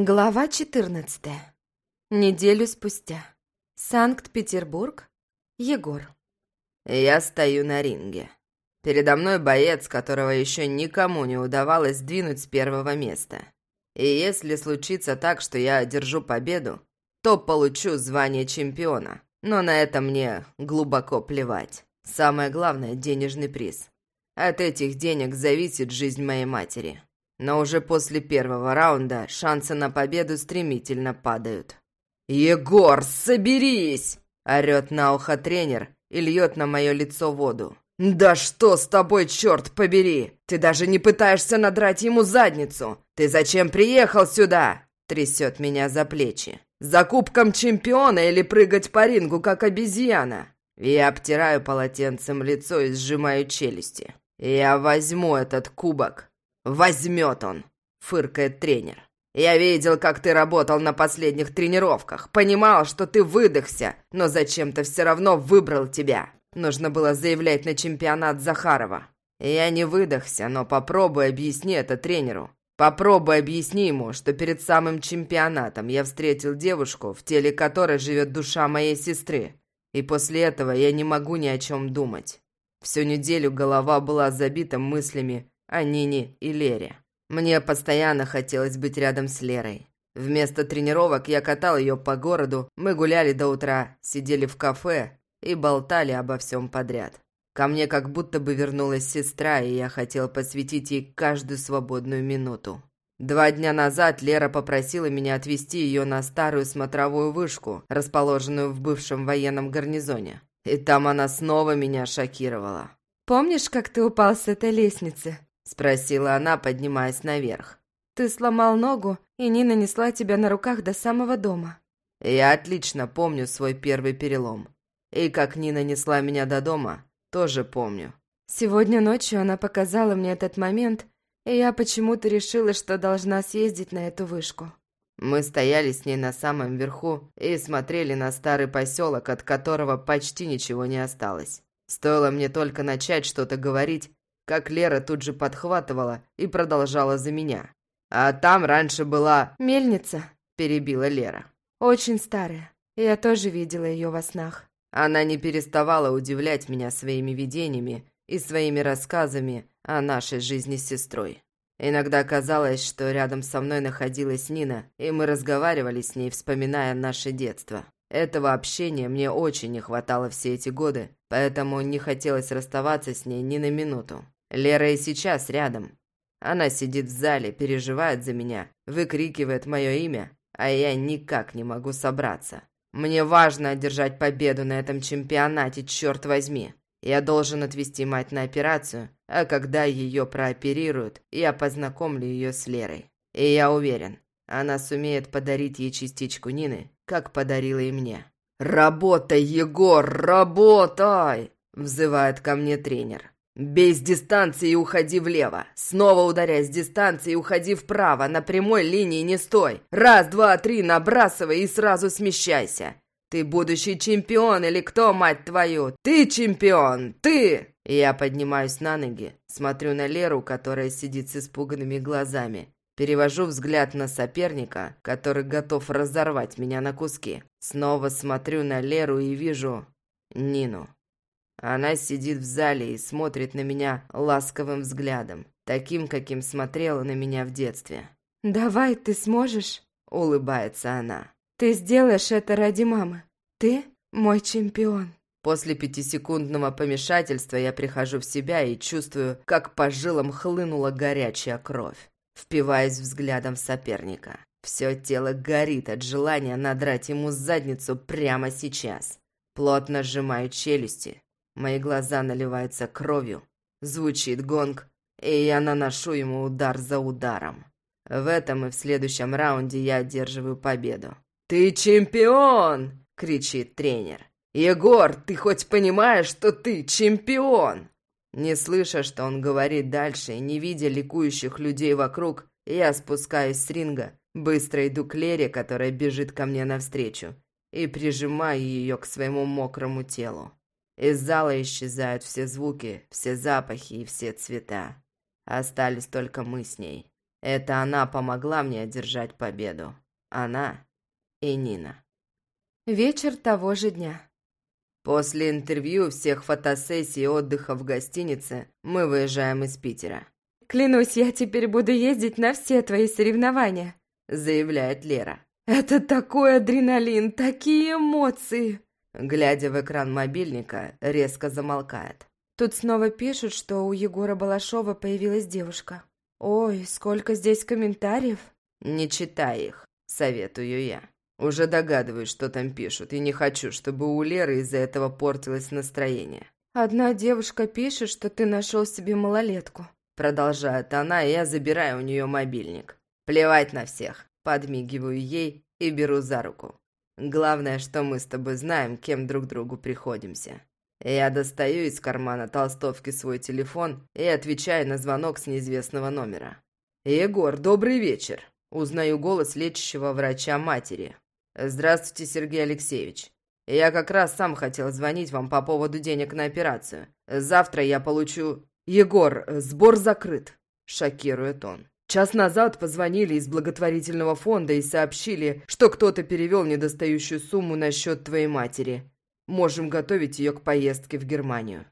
Глава 14. Неделю спустя. Санкт-Петербург. Егор. Я стою на ринге. Передо мной боец, которого еще никому не удавалось сдвинуть с первого места. И если случится так, что я одержу победу, то получу звание чемпиона. Но на это мне глубоко плевать. Самое главное – денежный приз. От этих денег зависит жизнь моей матери. Но уже после первого раунда шансы на победу стремительно падают. «Егор, соберись!» – орёт на ухо тренер и льет на мое лицо воду. «Да что с тобой, черт побери! Ты даже не пытаешься надрать ему задницу! Ты зачем приехал сюда?» Трясет меня за плечи. «За кубком чемпиона или прыгать по рингу, как обезьяна?» Я обтираю полотенцем лицо и сжимаю челюсти. «Я возьму этот кубок «Возьмет он», — фыркает тренер. «Я видел, как ты работал на последних тренировках. Понимал, что ты выдохся, но зачем-то все равно выбрал тебя. Нужно было заявлять на чемпионат Захарова. Я не выдохся, но попробуй объясни это тренеру. Попробуй объясни ему, что перед самым чемпионатом я встретил девушку, в теле которой живет душа моей сестры. И после этого я не могу ни о чем думать. Всю неделю голова была забита мыслями о Нине и Лере. Мне постоянно хотелось быть рядом с Лерой. Вместо тренировок я катал ее по городу, мы гуляли до утра, сидели в кафе и болтали обо всем подряд. Ко мне как будто бы вернулась сестра, и я хотел посвятить ей каждую свободную минуту. Два дня назад Лера попросила меня отвезти ее на старую смотровую вышку, расположенную в бывшем военном гарнизоне. И там она снова меня шокировала. «Помнишь, как ты упал с этой лестницы?» Спросила она, поднимаясь наверх. «Ты сломал ногу, и Нина несла тебя на руках до самого дома». Я отлично помню свой первый перелом. И как Нина несла меня до дома, тоже помню. Сегодня ночью она показала мне этот момент, и я почему-то решила, что должна съездить на эту вышку. Мы стояли с ней на самом верху и смотрели на старый поселок, от которого почти ничего не осталось. Стоило мне только начать что-то говорить, как Лера тут же подхватывала и продолжала за меня. «А там раньше была...» «Мельница», – перебила Лера. «Очень старая. Я тоже видела ее во снах». Она не переставала удивлять меня своими видениями и своими рассказами о нашей жизни с сестрой. Иногда казалось, что рядом со мной находилась Нина, и мы разговаривали с ней, вспоминая наше детство. Этого общения мне очень не хватало все эти годы, поэтому не хотелось расставаться с ней ни на минуту. Лера и сейчас рядом. Она сидит в зале, переживает за меня, выкрикивает мое имя, а я никак не могу собраться. Мне важно одержать победу на этом чемпионате, черт возьми. Я должен отвезти мать на операцию, а когда ее прооперируют, я познакомлю ее с Лерой. И я уверен, она сумеет подарить ей частичку Нины, как подарила и мне. «Работай, Егор, работай!» – взывает ко мне тренер. «Бей с дистанции и уходи влево. Снова ударяй с дистанции и уходи вправо. На прямой линии не стой. Раз, два, три, набрасывай и сразу смещайся. Ты будущий чемпион или кто, мать твою? Ты чемпион! Ты!» Я поднимаюсь на ноги, смотрю на Леру, которая сидит с испуганными глазами. Перевожу взгляд на соперника, который готов разорвать меня на куски. Снова смотрю на Леру и вижу Нину. Она сидит в зале и смотрит на меня ласковым взглядом, таким, каким смотрела на меня в детстве. «Давай, ты сможешь?» – улыбается она. «Ты сделаешь это ради мамы. Ты мой чемпион». После пятисекундного помешательства я прихожу в себя и чувствую, как по жилам хлынула горячая кровь. Впиваюсь взглядом в соперника. Все тело горит от желания надрать ему задницу прямо сейчас. Плотно сжимаю челюсти, Мои глаза наливаются кровью. Звучит гонг, и я наношу ему удар за ударом. В этом и в следующем раунде я одерживаю победу. «Ты чемпион!» – кричит тренер. «Егор, ты хоть понимаешь, что ты чемпион?» Не слыша, что он говорит дальше, и не видя ликующих людей вокруг, я спускаюсь с ринга, быстро иду к Лере, которая бежит ко мне навстречу, и прижимаю ее к своему мокрому телу. Из зала исчезают все звуки, все запахи и все цвета. Остались только мы с ней. Это она помогла мне одержать победу. Она и Нина. Вечер того же дня. После интервью, всех фотосессий и отдыха в гостинице мы выезжаем из Питера. «Клянусь, я теперь буду ездить на все твои соревнования», заявляет Лера. «Это такой адреналин, такие эмоции!» Глядя в экран мобильника, резко замолкает. Тут снова пишут, что у Егора Балашова появилась девушка. Ой, сколько здесь комментариев. Не читай их, советую я. Уже догадываюсь, что там пишут, и не хочу, чтобы у Леры из-за этого портилось настроение. Одна девушка пишет, что ты нашел себе малолетку. Продолжает она, и я забираю у нее мобильник. Плевать на всех. Подмигиваю ей и беру за руку. Главное, что мы с тобой знаем, кем друг другу приходимся. Я достаю из кармана толстовки свой телефон и отвечаю на звонок с неизвестного номера. «Егор, добрый вечер!» Узнаю голос лечащего врача матери. «Здравствуйте, Сергей Алексеевич. Я как раз сам хотел звонить вам по поводу денег на операцию. Завтра я получу...» «Егор, сбор закрыт», – шокирует он. Час назад позвонили из благотворительного фонда и сообщили, что кто-то перевел недостающую сумму на счет твоей матери. Можем готовить ее к поездке в Германию.